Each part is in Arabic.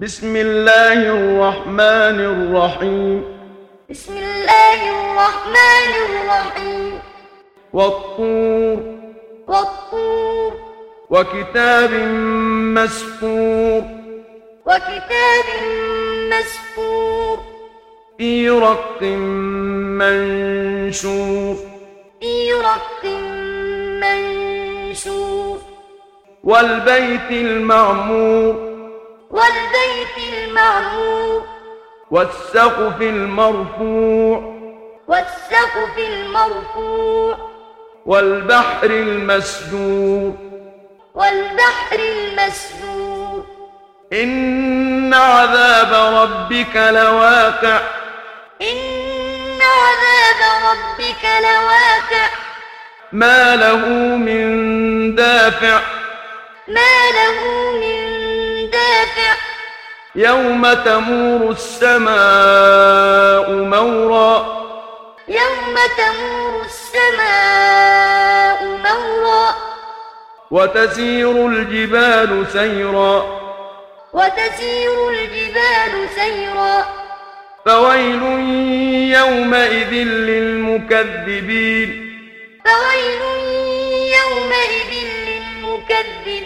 بسم الله الرحمن الرحيم بسم الله الرحمن الرحيم والطور والطور وكتاب مسكور وكتاب مسكور في رق منشور في رق منشور والبيت المعمور المعمور والسقف المرفوع. والسقف المرفوع. والبحر المسجور. والبحر المسجور. إن عذاب ربك لواقع. إن عذاب ربك لواقع. ما له من دافع. ما له من دافع. يوم تمور السماء مورا. يوم تمور السماء مورا. وتسير الجبال سيرا. وتسير الجبال سيرا. فويل يومئذ للمكذبين. فويل يومئذ للمكذبين.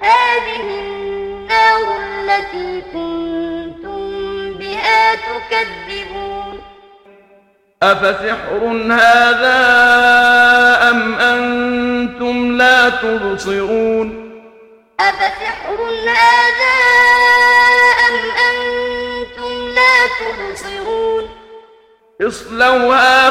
هذه النار التي كنتم بها تكذبون. أفسحر هذا أم أنتم لا تبصرون؟ أفسحر هذا أم أنتم لا تبصرون؟ اصلوها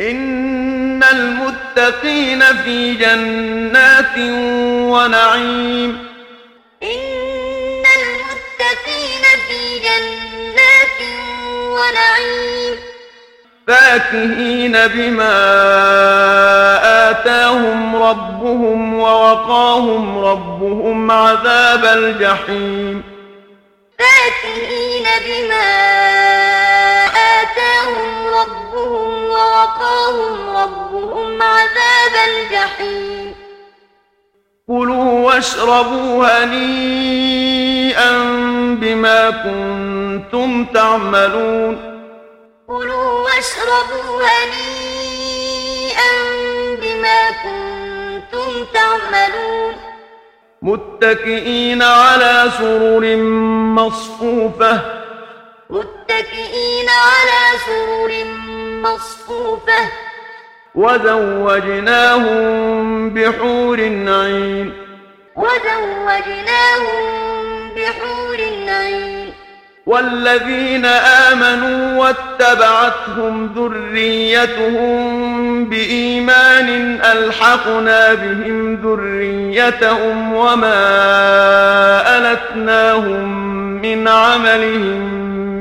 إن المتقين في جنات ونعيم. إن المتقين في جنات ونعيم. فاكهين بما آتاهم ربهم ووقاهم ربهم عذاب الجحيم. فاكهين بما آتاهم ربهم ووقاهم ربهم عذاب الجحيم. كلوا واشربوا هنيئا بما كنتم تعملون. كلوا واشربوا هنيئا بما كنتم تعملون. متكئين على سرر مصفوفة متكئين على سرر مصفوفة. وزوجناهم بحور عين. وزوجناهم بحور عين. والذين آمنوا واتبعتهم ذريتهم بإيمان ألحقنا بهم ذريتهم وما ألتناهم من عملهم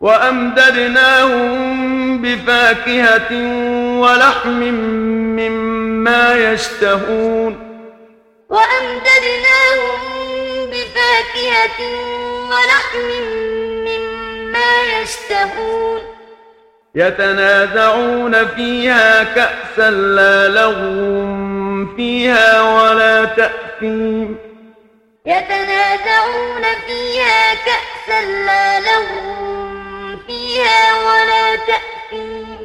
وأمددناهم بفاكهة ولحم مما يشتهون. وأمددناهم بفاكهة ولحم مما يشتهون. يتنازعون فيها كأسا لا لغو فيها ولا تأثيم. يتنازعون فيها كأسا لا لغو فيها ولا تأثيم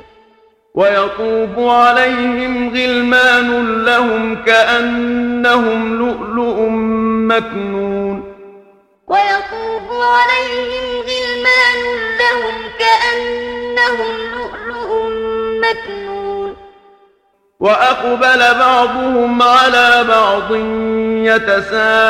ويطوف عليهم غلمان لهم كأنهم لؤلؤ مكنون. ويطوف عليهم غلمان لهم كأنهم لؤلؤ مكنون. وأقبل بعضهم على بعض يتساءلون.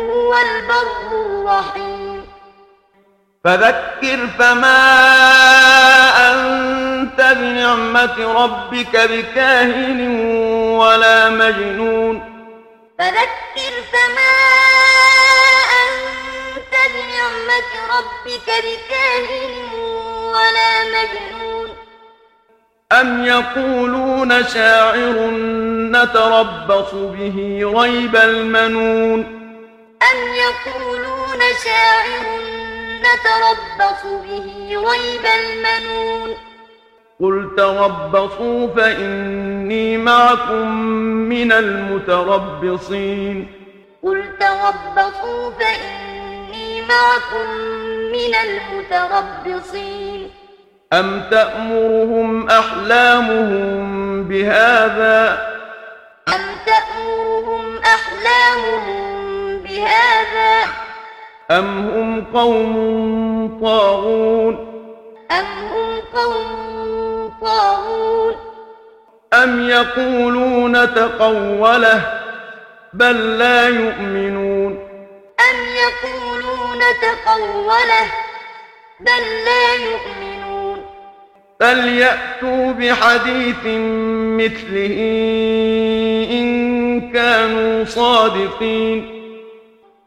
هو البر الرحيم. فذكر فما أنت بنعمة ربك بكاهن ولا مجنون. فذكر فما أنت بنعمة ربك بكاهن ولا مجنون. أم يقولون شاعر نتربص به ريب المنون. أم يقولون شاعر نتربص به ريب المنون قل تربصوا فإني معكم من المتربصين قل تربصوا فإني معكم من المتربصين أم تأمرهم أحلامهم بهذا أم تأمرهم أحلامهم بهذا؟ أم هم قوم طاغون؟ أم هم قوم طاغون؟ أم يقولون تقوله بل لا يؤمنون؟ أم يقولون تقوله بل لا يؤمنون؟ فليأتوا بحديث مثله إن كانوا صادقين.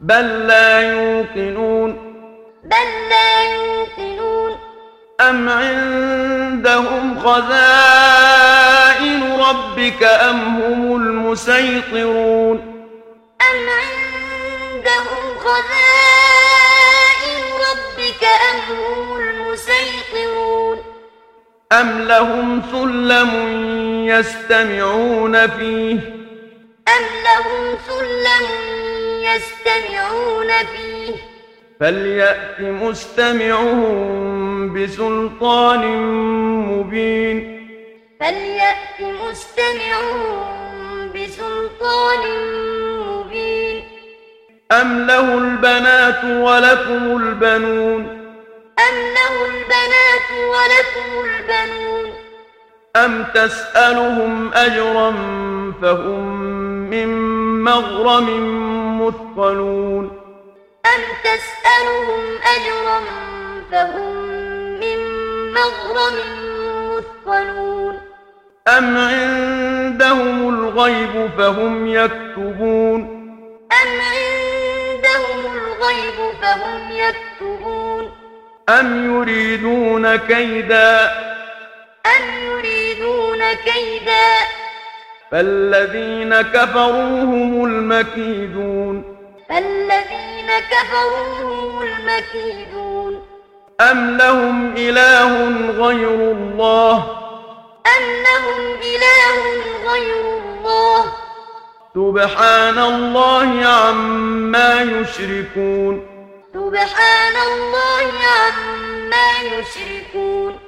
بل لا يوقنون. بل لا يوقنون. أم عندهم خزائن ربك أم هم المسيطرون؟ أم عندهم خزائن ربك أم هم المسيطرون. أم لهم سلم يستمعون فيه؟ أم لهم سلم يستمعون فيه. فليأت مستمعهم بسلطان مبين. فليأت مستمعهم بسلطان مبين. أم له البنات ولكم البنون؟ أم له البنات ولكم البنون. أم تسألهم أجرا فهم من مغرم مثقلون أم تسألهم أجرا فهم من مغرم مثقلون؟ أم عندهم الغيب فهم يكتبون؟ أم عندهم الغيب فهم يكتبون؟ أم يريدون كيدا؟ أم يريدون كيدا؟ فالذين كفروا هم المكيدون. فالذين كفروا هم المكيدون. أم لهم إله غير الله؟ أم لهم إله غير الله؟ سبحان الله عما يشركون. سبحان الله عما يشركون.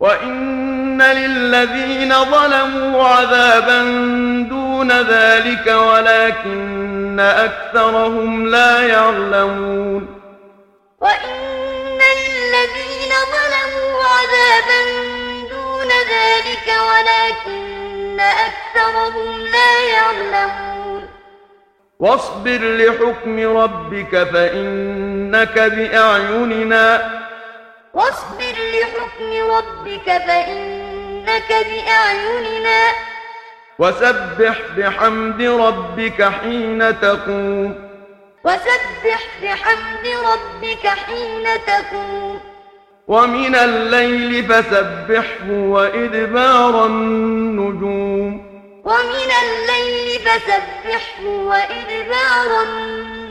وإن للذين ظلموا عذابا دون ذلك ولكن أكثرهم لا يعلمون وإن للذين ظلموا عذابا دون ذلك ولكن أكثرهم لا يعلمون واصبر لحكم ربك فإنك بأعيننا واصبر لحكم ربك فإنك بأعيننا. وسبح بحمد ربك حين تقوم. وسبح بحمد ربك حين تقوم. ومن الليل فسبحه وإدبار النجوم. ومن الليل فسبحه وإدبار النجوم.